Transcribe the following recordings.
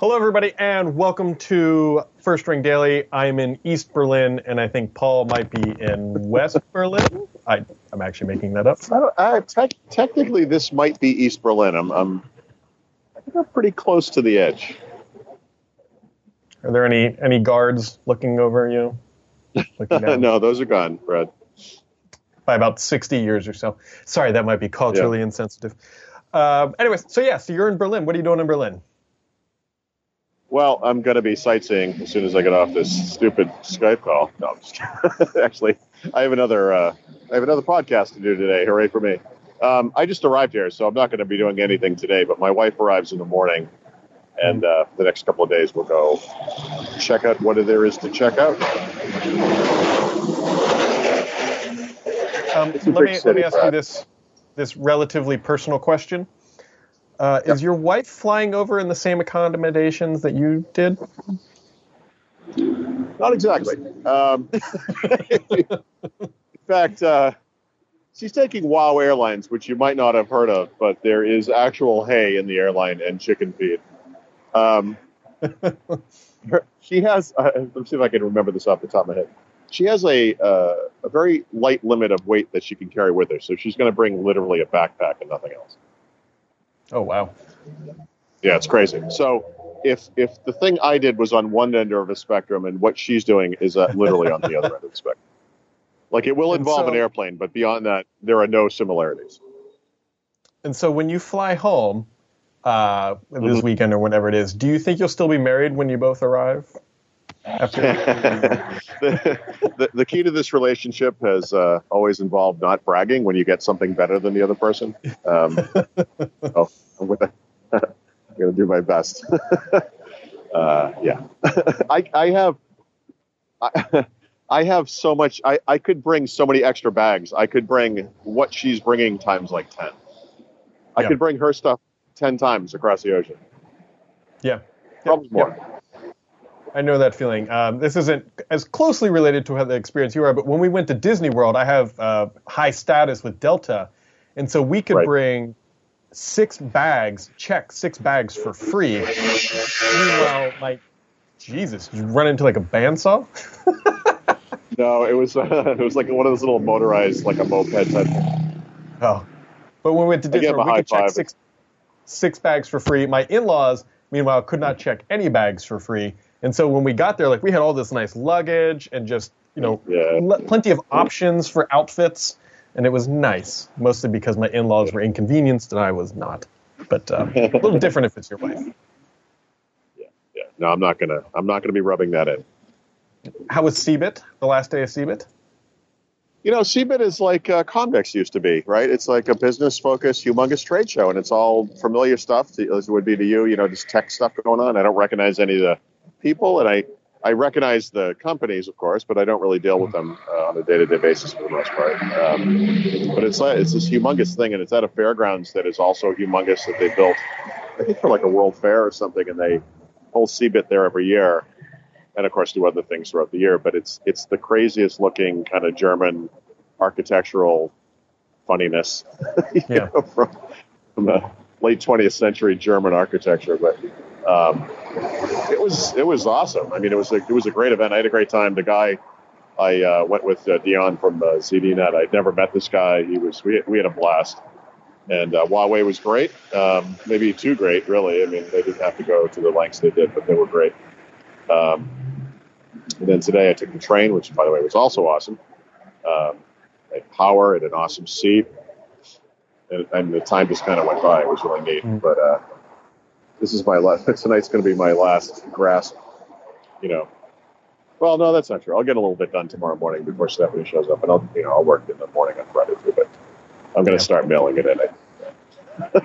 Hello, everybody, and welcome to First Ring Daily. I'm in East Berlin, and I think Paul might be in West Berlin. I, I'm actually making that up. I I, te- technically, this might be East Berlin. I'm, I'm, I think I'm pretty close to the edge. Are there any any guards looking over you? Looking no, those are gone, Brad. By about 60 years or so. Sorry, that might be culturally Yeah. insensitive. Uh, anyways, so yeah, so you're in Berlin. What are you doing in Berlin? Well, I'm going to be sightseeing as soon as I get off this stupid Skype call. No, I'm just. Actually, I have another uh, I have another podcast to do today. Hooray for me! Um, I just arrived here, so I'm not going to be doing anything today. But my wife arrives in the morning, and uh, the next couple of days we'll go check out what there is to check out. Um, let me let me ask you this this relatively personal question. Uh, Is your wife flying over in the same accommodations that you did? Not exactly. Um, in fact, uh, she's taking Wow Airlines, which you might not have heard of, but there is actual hay in the airline and chicken feed. Um, her- she has. Uh, let me see if I can remember this off the top of my head. She has a uh, a very light limit of weight that she can carry with her, so she's going to bring literally a backpack and nothing else. Oh wow. Yeah, it's crazy. So if if the thing I did was on one end of the spectrum and what she's doing is uh, literally on the other end of the spectrum. Like it will involve so- an airplane, but beyond that, there are no similarities. And so when you fly home uh, this Mhm. weekend or whenever it is, do you think you'll still be married when you both arrive? The, the, the key to this relationship has uh, always involved not bragging when you get something better than the other person. Um, oh, I'm gonna, I'm gonna do my best. uh, yeah, I, I have, I, I have so much. I, I could bring so many extra bags. I could bring what she's bringing times like ten. I Yeah. could bring her stuff ten times across the ocean. yeah, Probably more. I know that feeling. Um, this isn't as closely related to how the experience you are, but when we went to Disney World, I have uh, high status with Delta, and so we could Right. bring six bags, check six bags for free. Meanwhile, like, Jesus, did you run into like a bandsaw? No, it was it was like one of those little motorized, like a moped type. Oh, but when we went to Disney World, we could check six six bags for free. My in-laws, meanwhile, could not check any bags for free, and so when we got there, like we had all this nice luggage and just you know Yeah. l- plenty of options for outfits, and it was nice, mostly because my in-laws were inconvenienced and I was not. But uh, a little different if it's your wife. Yeah, yeah. No, I'm not gonna. I'm not gonna be rubbing that in. How was CeBIT? The last day of CeBIT? You know, CeBIT is like uh, Comdex used to be, right? It's like a business-focused, humongous trade show, and it's all familiar stuff to, as it would be to you. You know, just tech stuff going on. I don't recognize any of the people, and I I recognize the companies, of course, but I don't really deal with them uh, on a day-to-day basis for the most part. Um, but it's like, it's this humongous thing, and it's at a fairgrounds that is also humongous that they built. I think for like a World Fair or something, and they hold CeBIT there every year. and of course do other things throughout the year. But it's it's the craziest looking kind of German architectural funniness you Yeah. know, from, from the late 20th century German architecture. But um, it was it was awesome. I mean, it was a, it was a great event. I had a great time. The guy I uh, went with uh, Dion from uh, ZDNet. I'd never met this guy. He was we had, we had a blast. And uh, Huawei was great, um, maybe too great, really. I mean, they didn't have to go to the lengths they did, but they were great. Um, and then today I took the train, which, by the way, was also awesome. Um, I had power, had an awesome seat, and, and the time just kind of went by. It was really neat. Mm. But uh, this is my last. Tonight's going to be my last grasp. You know. Well, no, that's not true. I'll get a little bit done tomorrow morning before Stephanie shows up, and I'll, you know, I'll work in the morning on Friday too. But I'm going Yeah. to start mailing it in.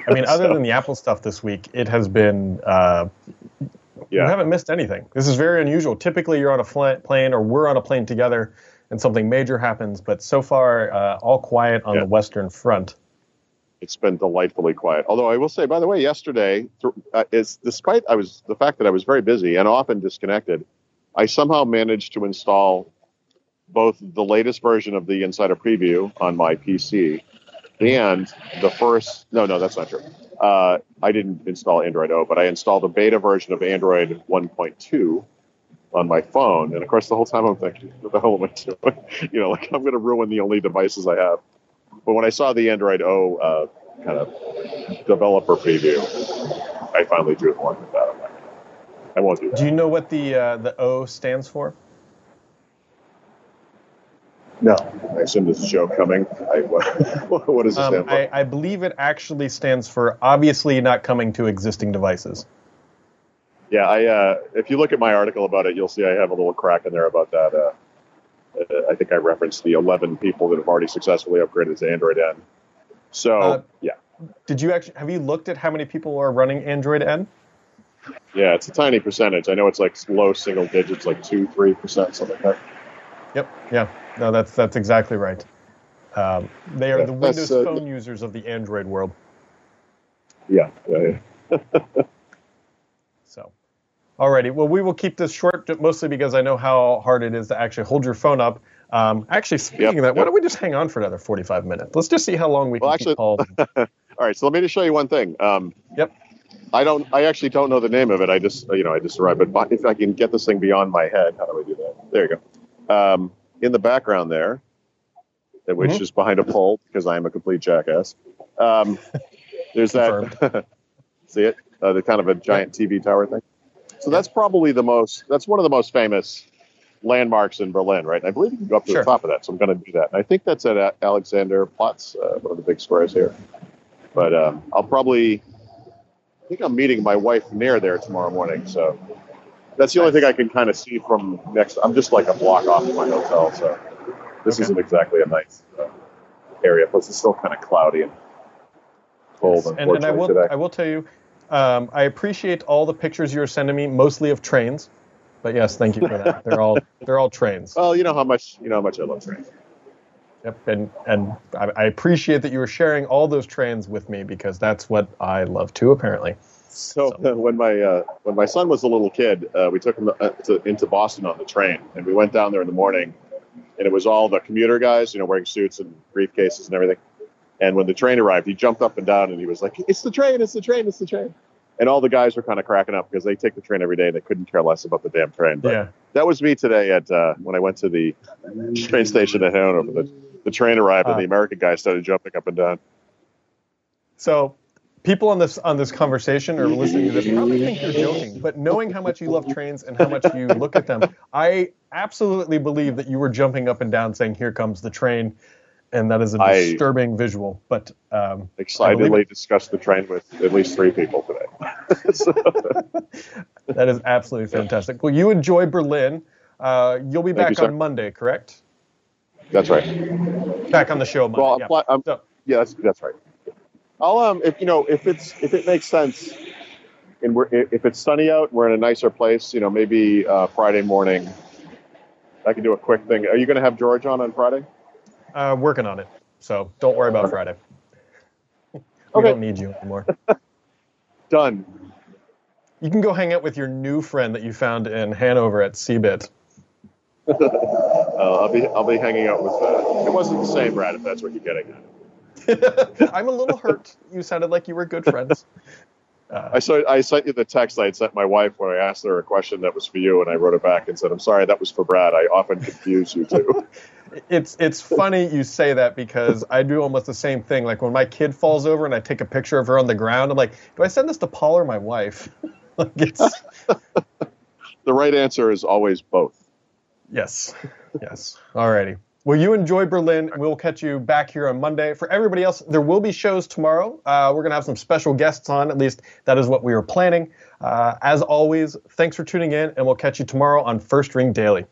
I mean, other So- than the Apple stuff this week, it has been. Uh, You haven't missed anything. This is very unusual. Typically, you're on a plane or we're on a plane together, and something major happens. But so far, uh, all quiet on Yeah. the Western Front. It's been delightfully quiet. Although I will say, by the way, yesterday uh, is despite I was the fact that I was very busy and often disconnected, I somehow managed to install both the latest version of the Insider Preview on my PC and the first. No, no, that's not true. uh, I didn't install Android O, but I installed a beta version of Android 1.2 on my phone. And of course, the whole time I'm thinking, what the hell am I doing? you know, like I'm going to ruin the only devices I have. But when I saw the Android O uh, kind of developer preview, I finally drew the line with that. I won't do that. Do you know what the uh, the O stands for? No, I assume there's a show coming. I, what, what does it Um, stand for? I, I believe it actually stands for obviously not coming to existing devices. Yeah, I uh, if you look at my article about it, you'll see I have a little crack in there about that. Uh, I think I referenced the 11 people that have already successfully upgraded to Android N. So Uh, yeah, Did you actually have you looked at how many people are running Android N? yeah, it's a tiny percentage. I know it's like low single digits, like two, three percent, something like that. Yep. Yeah. No, that's that's exactly right. Um, they are Yeah, the Windows uh, phone users of the Android world. Yeah, yeah, yeah. Alrighty. Well, we will keep this short, mostly because I know how hard it is to actually hold your phone up. Um, actually, speaking Yep, of that, why don't we just hang on for another forty-five minutes? Let's just see how long we can Well, keep actually-. All right, so let me just show you one thing. Um, Yep. I don't. I actually don't know the name of it. I just, you know, I just arrived. But if I can get this thing beyond my head, how do I do that? There you go. Um, in the background there, that which Mhm. is behind a pole because I am a complete jackass. Um, there's that. see it? Uh, the kind of a giant TV tower thing. So that's probably the most. That's one of the most famous landmarks in Berlin, right? And I believe you can go up to Sure. the top of that. So I'm going to do that. And I think that's at Alexanderplatz, uh, one of the big squares here. But um, I'll probably. I think I'm meeting my wife near there tomorrow morning, so that's the only thing I can kind of see from next. I'm just like a block off from my hotel, so this Okay. isn't exactly a nice uh, area. Plus, it's still kind of cloudy and cold. and, and I will today. I will tell you, um, I appreciate all the pictures you're sending me, mostly of trains. But yes, thank you for that. They're all they're all trains. Well, you know how much you know how much I love trains. Yep, and and I, I appreciate that you were sharing all those trains with me because that's what I love too. Apparently, So when my uh, when my son was a little kid, uh, we took him uh, to, into Boston on the train, and we went down there in the morning, and it was all the commuter guys, you know, wearing suits and briefcases and everything. And when the train arrived, he jumped up and down, and he was like, "It's the train! It's the train! It's the train!" And all the guys were kind of cracking up because they take the train every day, and they couldn't care less about the damn train. But yeah. that was me today at uh, when I went to the train station at Hanover. The, the train arrived, and Ah. the American guy started jumping up and down. So people on this on this conversation or listening to this probably think you're joking, but knowing how much you love trains and how much you look at them, I absolutely believe that you were jumping up and down saying, "Here comes the train," and that is a disturbing visual. But um, Excitedly discussed the train with at least three people today. So- that is absolutely fantastic. Well, you enjoy Berlin. Uh, you'll be Thank back you, on Monday, correct? that's right. Back on the show Monday. Well, yeah. apply, um, So- yeah, that's, that's right. I'll um, if you know, if it's if it makes sense, and we're if it's sunny out, we're in a nicer place. You know, maybe uh, Friday morning. I can do a quick thing. Are you going to have George on on Friday? Uh, working on it. So don't worry about Friday. We Okay. don't need you anymore. Done. You can go hang out with your new friend that you found in Hanover at CeBIT. Uh, I'll be I'll be hanging out with. Uh, it wasn't the same, Brad. If that's what you're getting at. I'm a little hurt. You sounded like you were good friends. Uh, I saw I sent you the text I had sent my wife when I asked her a question that was for you, and I wrote it back and said, "I'm sorry, that was for Brad. I often confuse you two." it's it's funny you say that because I do almost the same thing. Like when my kid falls over and I take a picture of her on the ground, I'm like, do I send this to Paul or my wife? like it's the right answer is always both. yes, yes. Alrighty. Well, you enjoy Berlin. We'll catch you back here on Monday. For everybody else, there will be shows tomorrow. Uh, we're going to have some special guests on. At least that is what we were planning. Uh, as always, thanks for tuning in, and we'll catch you tomorrow on First Ring Daily.